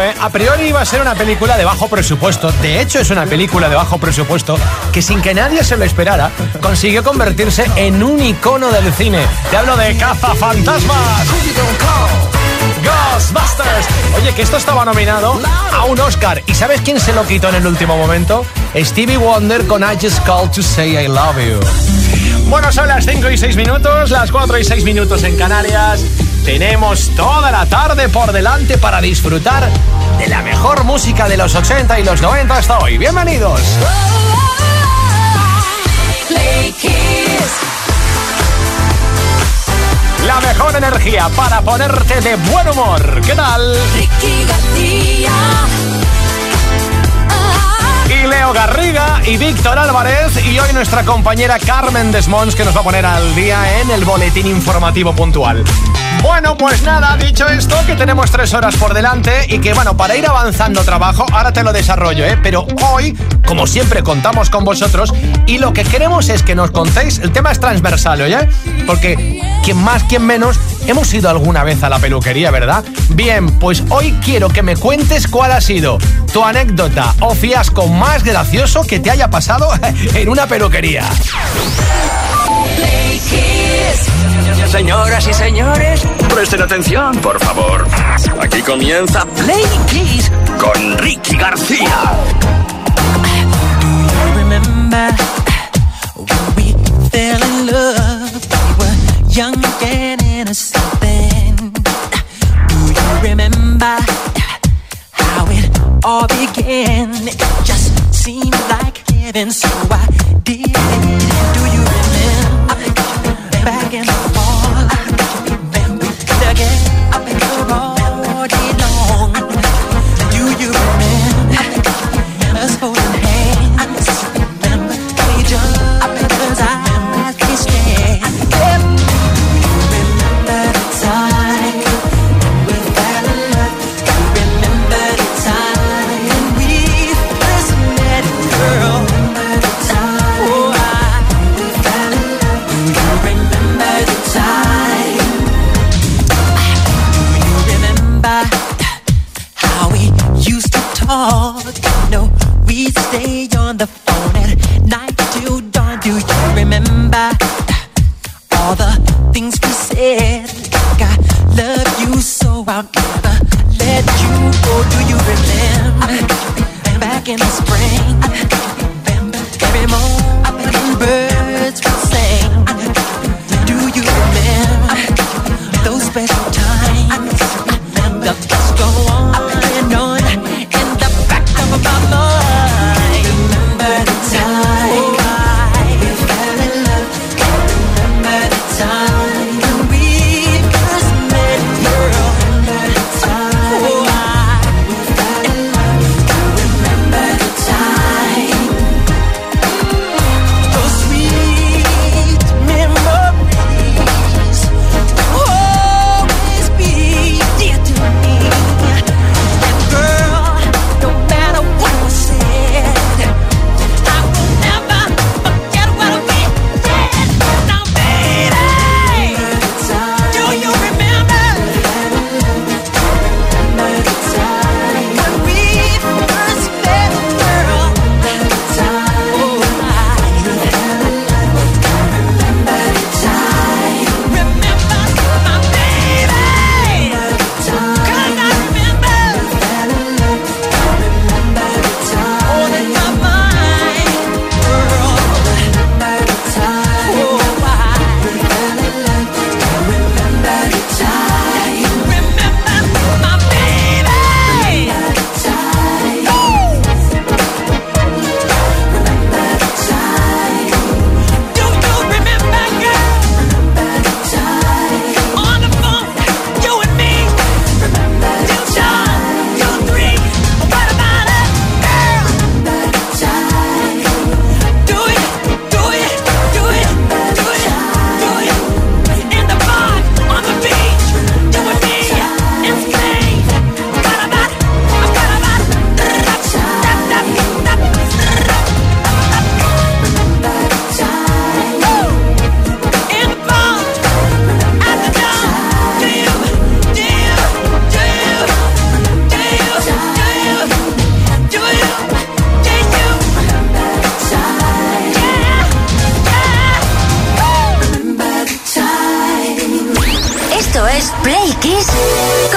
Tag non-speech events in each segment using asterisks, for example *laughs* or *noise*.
¿Eh? A priori iba a ser una película de bajo presupuesto. De hecho, es una película de bajo presupuesto que sin que nadie se lo esperara, consiguió convertirse en un icono del cine. Te hablo de Caza Fantasmas. Ghostbusters. Oye, que esto estaba nominado a un Oscar. ¿Y sabes quién se lo quitó en el último momento? Stevie Wonder con I Just Called to Say I Love You. Bueno, son las 5 y 6 minutos, las 4 y 6 minutos en Canarias. Tenemos toda la tarde por delante para disfrutar de la mejor música de los 80 y los 90 hasta hoy. Bienvenidos. La mejor energía para ponerte de buen humor. ¿Qué tal? Y Leo Garriga y Víctor Álvarez y hoy nuestra compañera Carmen Desmons que nos va a poner al día en el boletín informativo puntual. Bueno, pues nada, dicho esto, que tenemos tres horas por delante y que bueno, para ir avanzando trabajo, ahora te lo desarrollo, ¿eh? Pero hoy, como siempre, contamos con vosotros y lo que queremos es que nos contéis, el tema es transversal, ¿oye? Porque quien más, quien menos, hemos ido alguna vez a la peluquería, ¿verdad? Bien, pues hoy quiero que me cuentes cuál ha sido tu anécdota o fiasco más gracioso que te haya pasado *laughs* en una peluquería. Señoras y señores, presten atención, por favor. Aquí comienza Play Kiss con Ricky García. Do you remember García.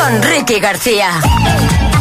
No, no, no.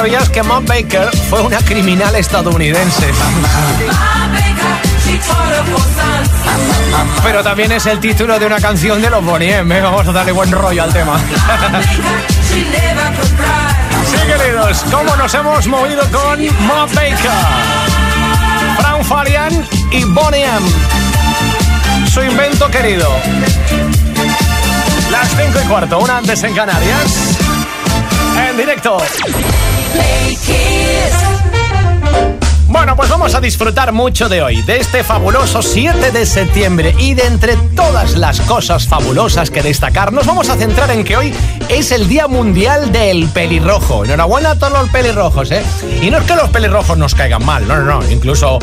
Sabías que Mom Baker fue una criminal estadounidense. Pero también es el título de una canción de los Bonnie Vamos a darle buen rollo al tema. Sí, queridos, ¿cómo nos hemos movido con Mob Baker? Fran Farian y Bonnie Su invento querido. Las 5 y cuarto, una antes en Canarias. En directo. Bueno, pues vamos a disfrutar mucho de hoy, de este fabuloso 7 de septiembre y de entre todas las cosas fabulosas que destacar, nos vamos a centrar en que hoy es el Día Mundial del Pelirrojo. Enhorabuena a todos los pelirrojos, ¿eh? Y no es que los pelirrojos nos caigan mal, no, no, no, incluso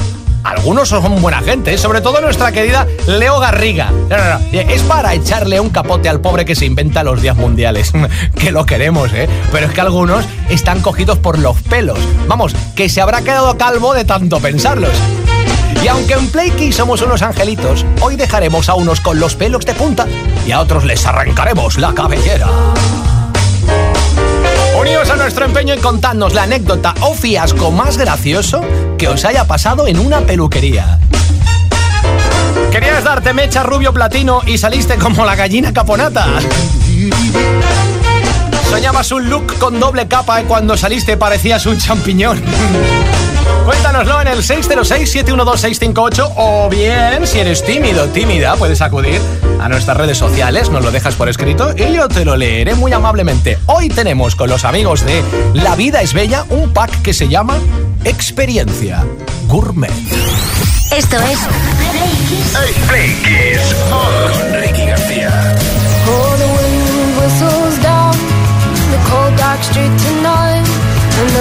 algunos son buena gente, ¿eh? sobre todo nuestra querida Leo Garriga. Es para echarle un capote al pobre que se inventa los días mundiales. *laughs* que lo queremos, ¿eh? Pero es que algunos están cogidos por los pelos. Vamos, que se habrá quedado calvo de tanto pensarlos. Y aunque en Play somos unos angelitos, hoy dejaremos a unos con los pelos de punta y a otros les arrancaremos la cabellera. Uníos a nuestro empeño en contarnos la anécdota o fiasco más gracioso que os haya pasado en una peluquería. ¿Querías darte mecha rubio platino y saliste como la gallina caponata? ¿Soñabas un look con doble capa y cuando saliste parecías un champiñón? Cuéntanoslo en el 606-712-658 o bien, si eres tímido tímida, puedes acudir a nuestras redes sociales, nos lo dejas por escrito y yo te lo leeré muy amablemente. Hoy tenemos con los amigos de La Vida es Bella un pack que se llama Experiencia Gourmet. Esto es Play Kiss con Ricky García.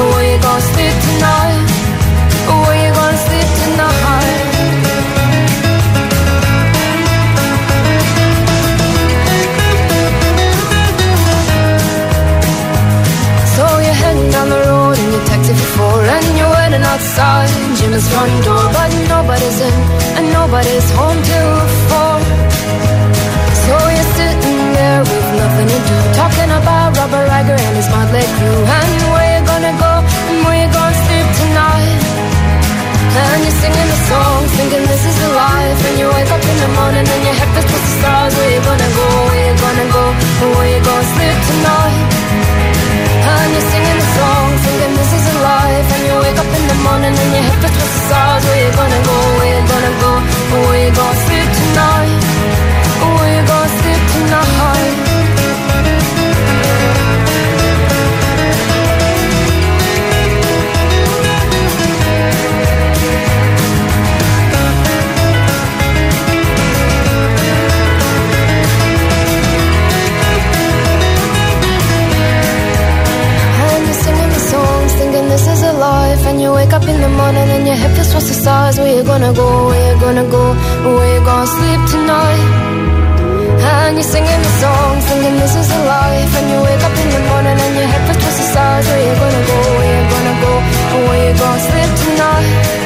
where you gonna sleep tonight where you gonna sleep tonight So you're heading down the road you're waiting outside Jim's front door But nobody's in and nobody's home till four so you're sitting there with nothing to do Talking about Robert and his crew morning wake up in the morning and your head feels twice the size Where you gonna go, where you gonna go Where you gonna sleep tonight? And you're singing the song, singing this is a life. And you wake up in the morning and your head feels twisted sides Where you gonna go, where you gonna go where you gonna sleep tonight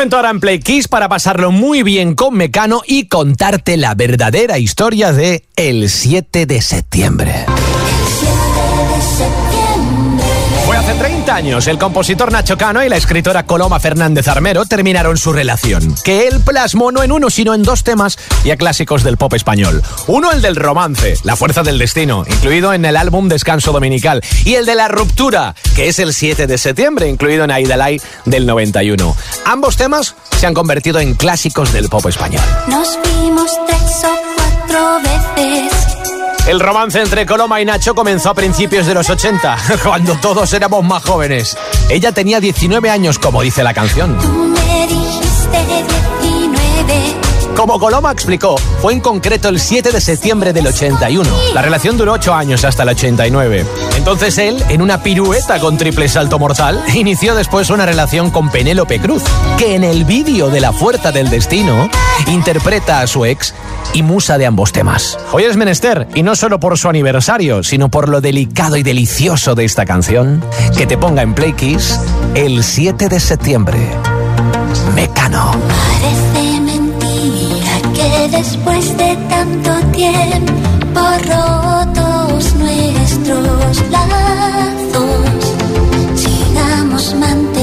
Momento ahora en Play Kiss para pasarlo muy bien con Mecano y contarte la verdadera historia de el 7 de septiembre. El 7 de septiembre Hace 30 años, el compositor Nacho Cano y la escritora Coloma Fernández Armero terminaron su relación, que él plasmó no en uno, sino en dos temas ya clásicos del pop español. Uno, el del romance, La fuerza del destino, incluido en el álbum Descanso Dominical, y el de la ruptura, que es el 7 de septiembre, incluido en Aidalay del 91. Ambos temas se han convertido en clásicos del pop español. Nos vimos tres o cuatro veces el romance entre Coloma y Nacho comenzó a principios de los 80, *laughs* cuando todos éramos más jóvenes. Ella tenía 19 años, como dice la canción. Como Coloma explicó, fue en concreto el 7 de septiembre del 81. La relación duró 8 años hasta el 89. Entonces él, en una pirueta con triple salto mortal, *laughs* inició después una relación con Penélope Cruz, que en el vídeo de La Fuerza del Destino interpreta a su ex y musa de ambos temas. Hoy es menester, y no solo por su aniversario, sino por lo delicado y delicioso de esta canción, que te ponga en Play Kiss el 7 de septiembre. Mecano. Parece mentira que después de tanto tiempo rotos nuestros lazos, sigamos manteniendo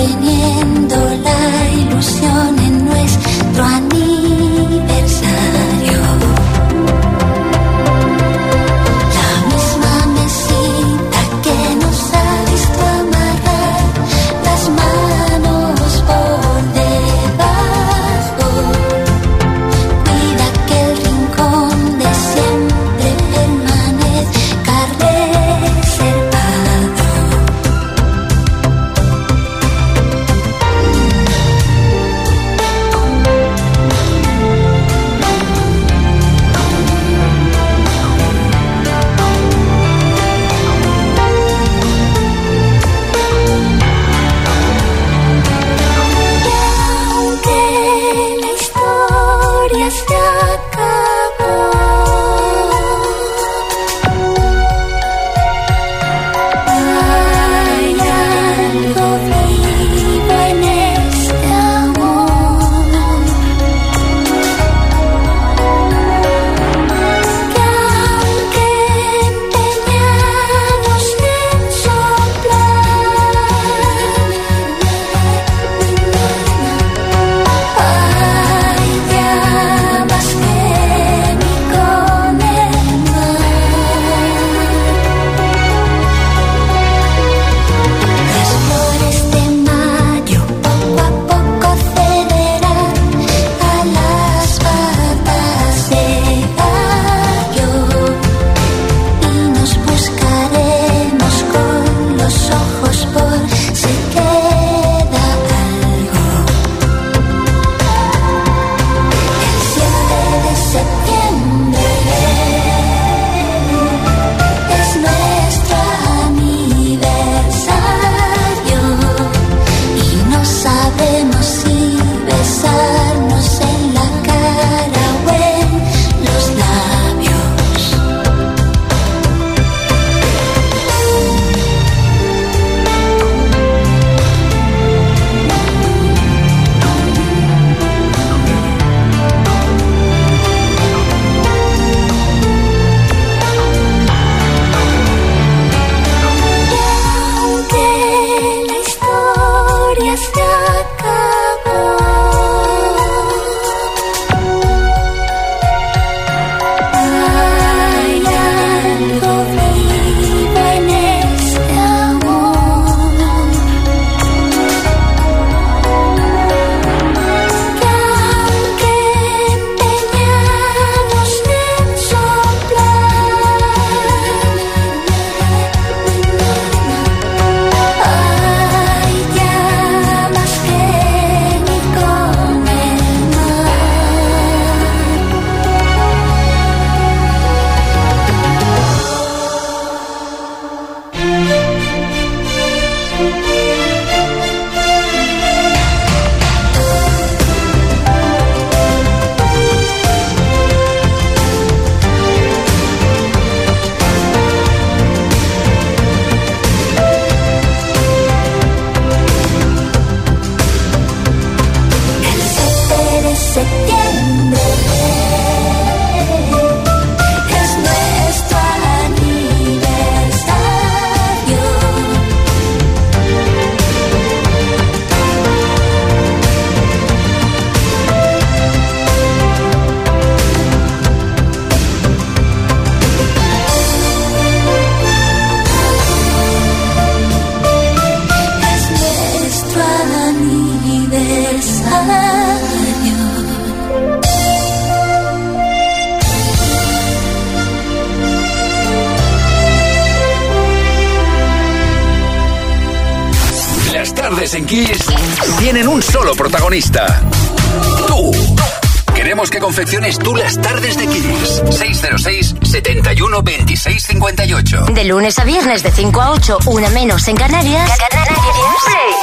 confecciones tú las tardes de Kiss. 606 71 26 58. De lunes a viernes de 5 a 8, una menos en Canarias. Canarias.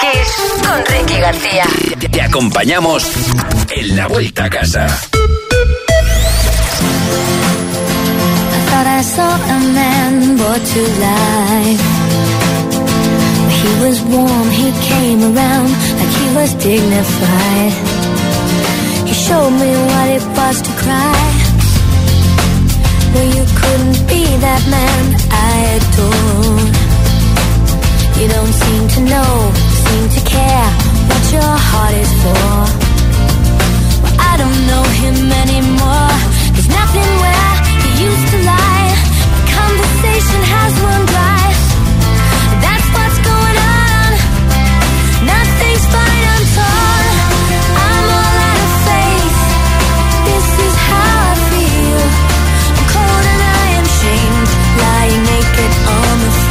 Kiss con Ricky García. Te, acompañamos en la vuelta a casa. I saw a man brought to life. He was warm, he came around like he was dignified. showed me what it was to cry. No, you couldn't be that man I adore. You don't seem to know, seem to care what your heart is for. Well, I don't know him anymore. There's nothing where he used to lie. The conversation has run dry.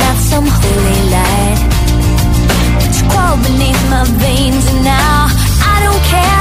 not some holy light. It's crawled beneath my veins, and now I don't care.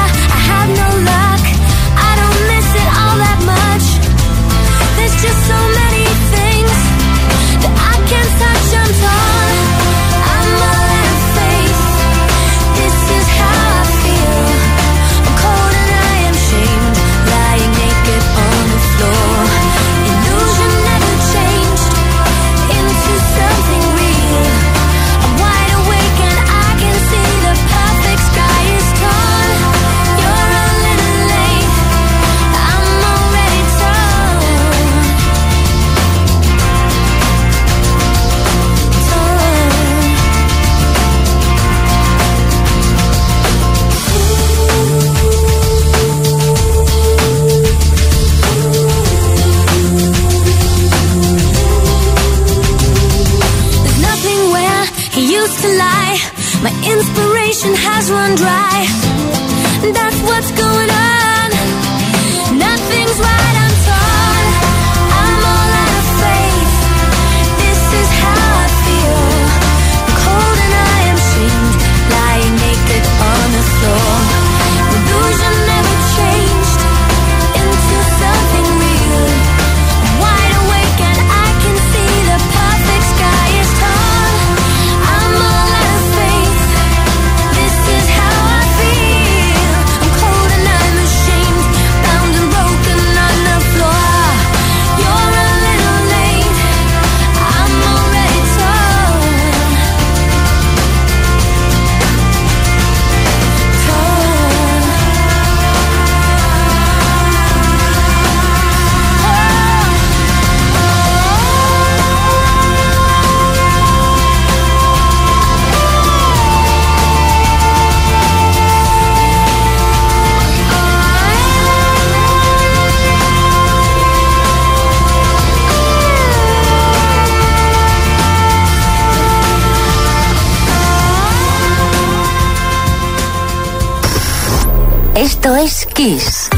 Kiss.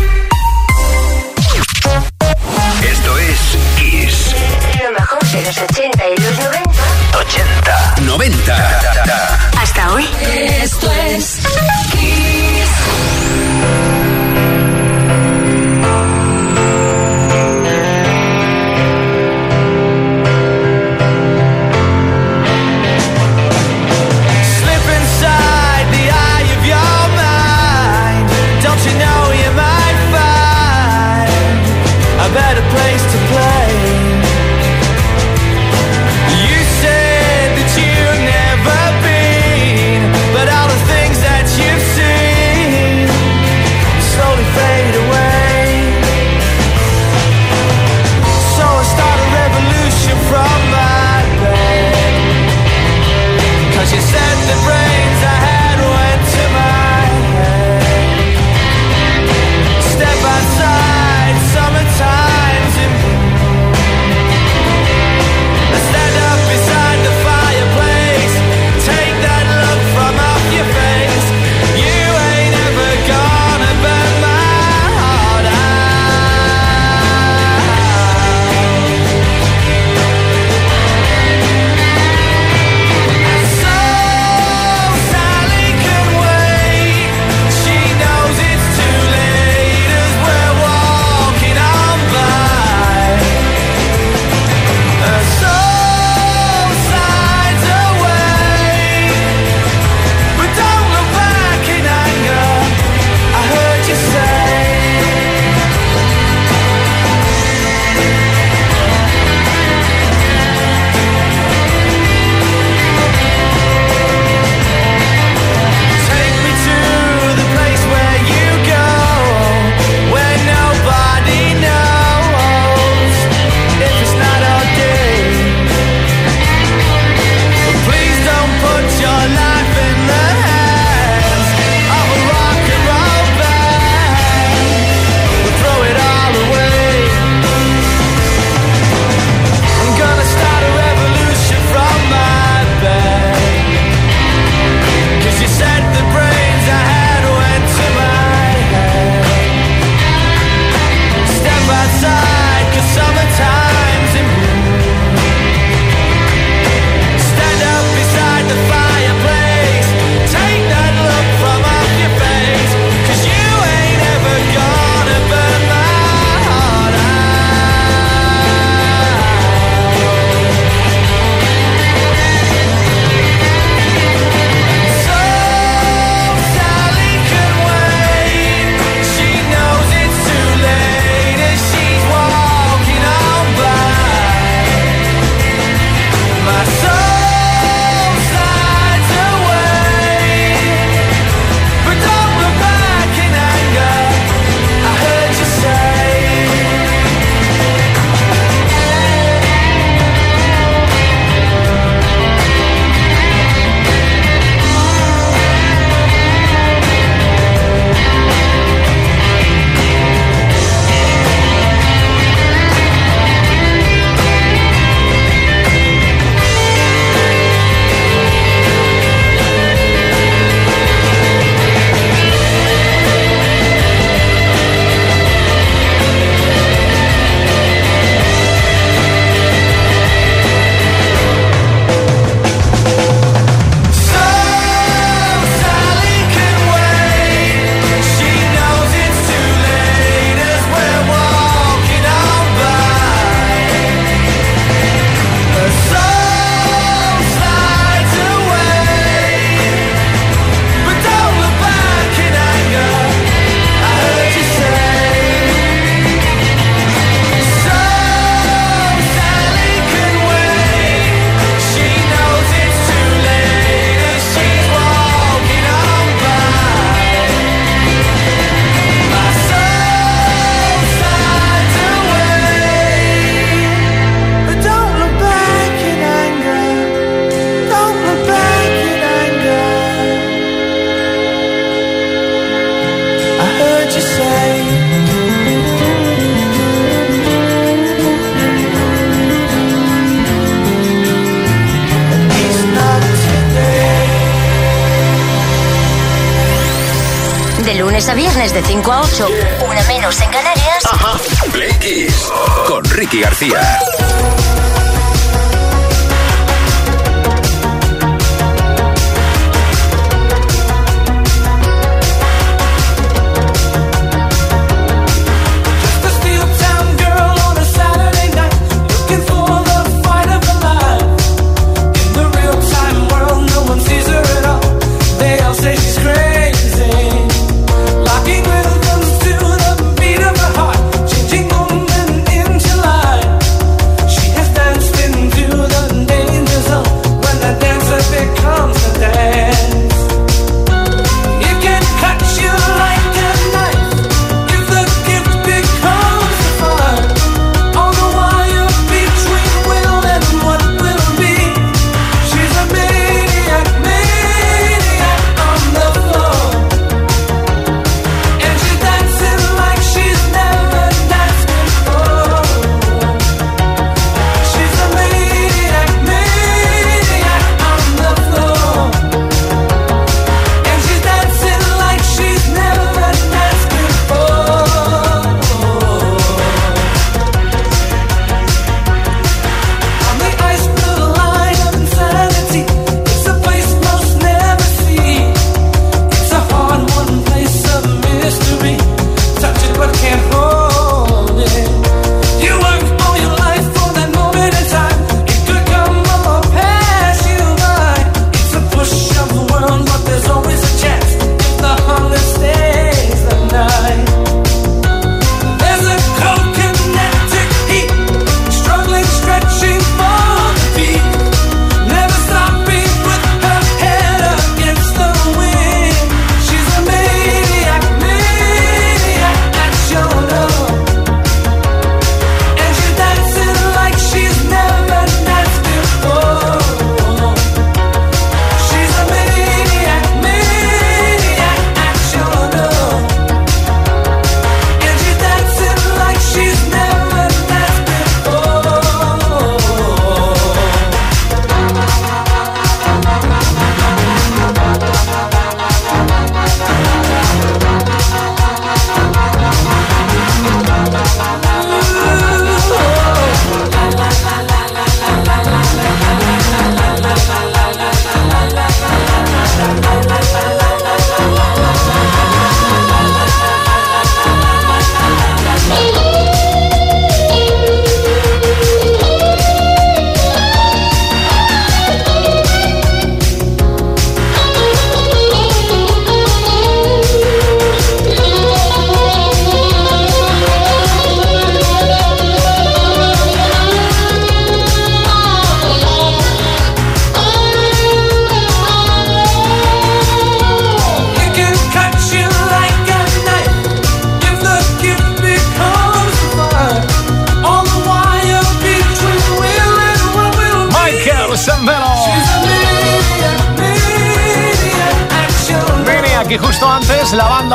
5 a 8, una menos en Canarias. Ajá. Play Kiss con Ricky García.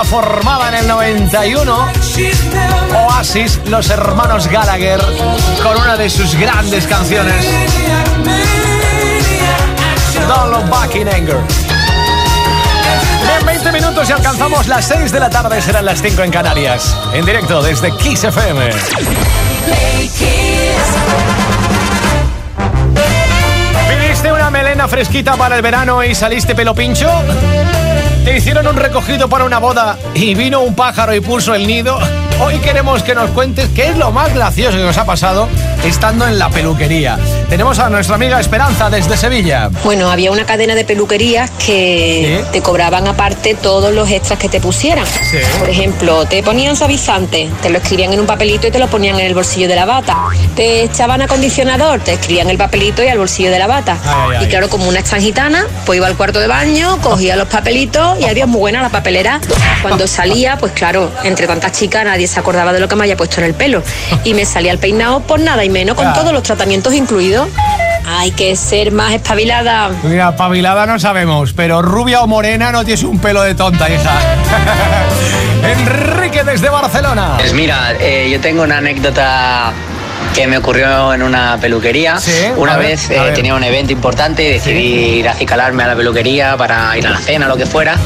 Formada en el 91, Oasis, los hermanos Gallagher, con una de sus grandes canciones, Don't Look Back in Anger. En 20 minutos y alcanzamos las 6 de la tarde, serán las 5 en Canarias. En directo desde Kiss FM. ¿Viniste una melena fresquita para el verano y saliste pelo pincho? ¿Te hicieron un recogido para una boda y vino un pájaro y puso el nido? Hoy queremos que nos cuentes qué es lo más gracioso que nos ha pasado estando en la peluquería. Tenemos a nuestra amiga Esperanza desde Sevilla. Bueno, había una cadena de peluquerías que te cobraban aparte todos los extras que te pusieran. Por ejemplo, te ponían suavizante, te lo escribían en un papelito y te lo ponían en el bolsillo de la bata. Te echaban acondicionador, te escribían el papelito y al bolsillo de la bata. Y claro, como una extranjitana, pues iba al cuarto de baño, cogía los papelitos y había muy buena la papelera. Cuando salía, pues claro, entre tantas chicas nadie se acordaba de lo que me había puesto en el pelo. Y me salía el peinado por nada y menos con todos los tratamientos incluidos. Hay que ser más espabilada. Mira, espabilada no sabemos, pero rubia o morena no tienes un pelo de tonta, hija. *laughs* Enrique desde Barcelona. Pues mira, eh, yo tengo una anécdota que me ocurrió en una peluquería. una vez eh, tenía un evento importante y decidí ir a acicalarme a la peluquería para ir a la cena, lo que fuera.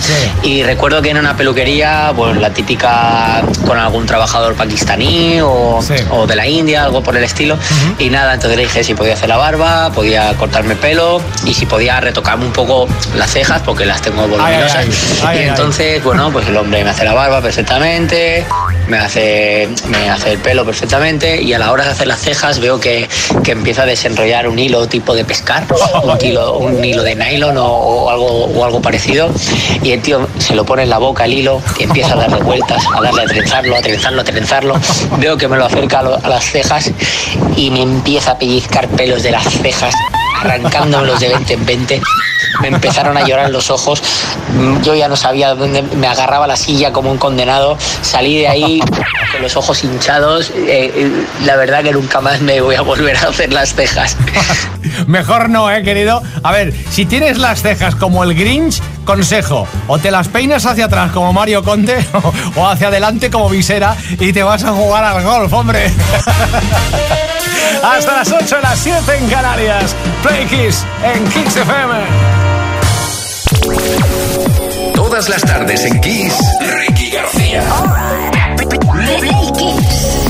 Y recuerdo que en una peluquería, pues la típica con algún trabajador pakistaní o, de la India, algo por el estilo. Y nada, entonces le dije si podía hacer la barba, podía cortarme pelo y si podía retocarme un poco las cejas porque las tengo voluminosas. y entonces, bueno, pues el hombre me hace la barba perfectamente, me hace, me hace el pelo perfectamente y a la hora de hacer las cejas veo que, que empieza a desenrollar un hilo tipo de pescar, un hilo, un hilo de nylon o, algo, o algo parecido y el tío se lo pone en la boca el hilo y empieza a darle vueltas, a darle a trenzarlo, a trenzarlo, a trenzarlo. Veo que me lo acerca a, las cejas y me empieza a pellizcar pelos de las cejas arrancándomelos de 20 en 20 me empezaron a llorar los ojos. Yo ya no sabía dónde me agarraba la silla como un condenado. Salí de ahí con los ojos hinchados. Eh, eh, la verdad que nunca más me voy a volver a hacer las cejas. *laughs* Mejor no, eh, querido. A ver, si tienes las cejas como el Grinch, consejo, o te las peinas hacia atrás como Mario Conte *laughs* o hacia adelante como Visera y te vas a jugar al golf, hombre. *laughs* Hasta las 8 las 7 en Canarias. Play Kiss en Kiss FM. Todas las tardes en Kiss, Ricky García. Play Kiss.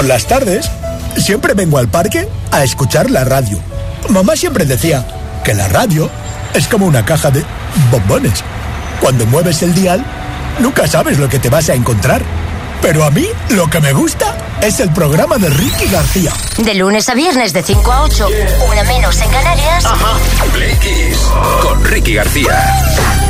Por las tardes, siempre vengo al parque a escuchar la radio. Mamá siempre decía que la radio es como una caja de bombones. Cuando mueves el dial, nunca sabes lo que te vas a encontrar. Pero a mí lo que me gusta es el programa de Ricky García. De lunes a viernes de 5 a 8, una menos en Canarias. Ajá. Play Kiss con Ricky García.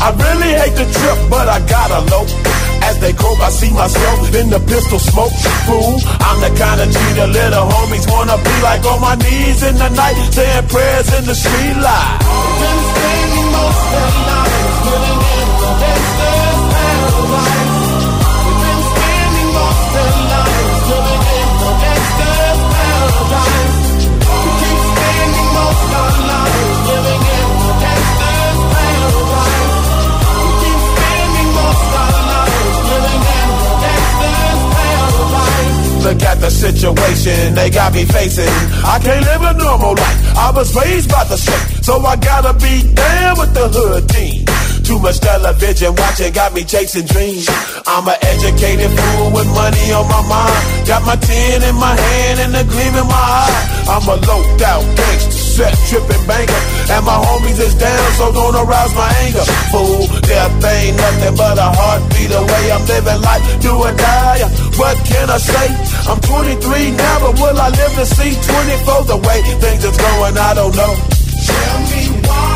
I really hate the trip, but I gotta low. As they croak, I see myself in the pistol smoke. Fool, I'm the kind of G the little homies wanna be like on my knees in the night, saying prayers in the street light. Been spending most of Look at the situation they got me facing. I can't live a normal life. I was raised by the street, so I gotta be down with the hood team. Too much television watching got me chasing dreams. I'm an educated fool with money on my mind. Got my tin in my hand and a gleam in my eye. I'm a loped out gangster, set tripping banker. And my homies is down, so don't arouse my anger. Fool, death ain't nothing but a heartbeat away. I'm living life, do or die. What can I say? I'm 23 now, but will I live to see 24? The way things is going, I don't know. Tell me why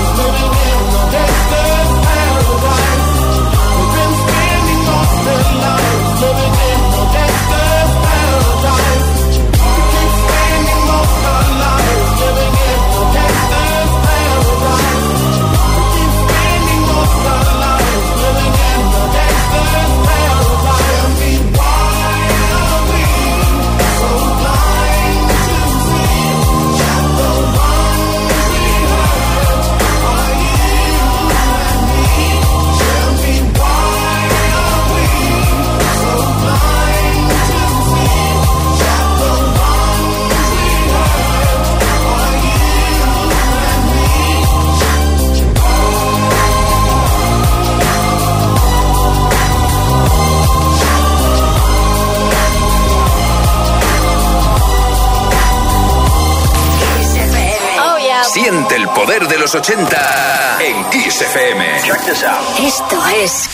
Los 80 en Kiss FM. Check this out. Esto es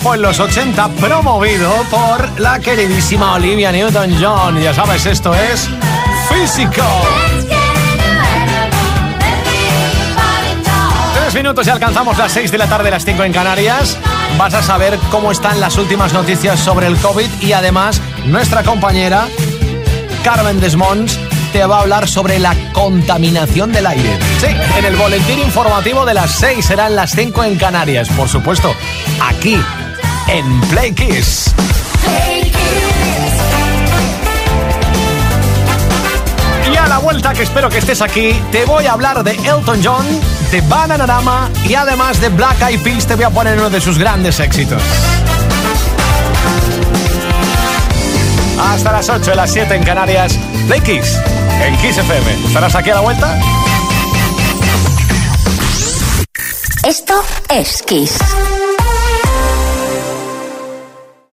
cuerpo en los 80, promovido por la queridísima Olivia Newton-John. Ya sabes, esto es Físico. Tres minutos y alcanzamos las 6 de la tarde, las 5 en Canarias. Vas a saber cómo están las últimas noticias sobre el COVID y además nuestra compañera Carmen Desmonds te va a hablar sobre la contaminación del aire. Sí, en el boletín informativo de las 6 serán las 5 en Canarias, por supuesto, aquí en Play Kiss. Y a la vuelta, que espero que estés aquí, te voy a hablar de Elton John, de Bananarama y además de Black Eyed Peas te voy a poner uno de sus grandes éxitos. Hasta las 8 de las 7 en Canarias, Play Kiss en Kiss FM. ¿Estarás aquí a la vuelta? Esto es Kiss.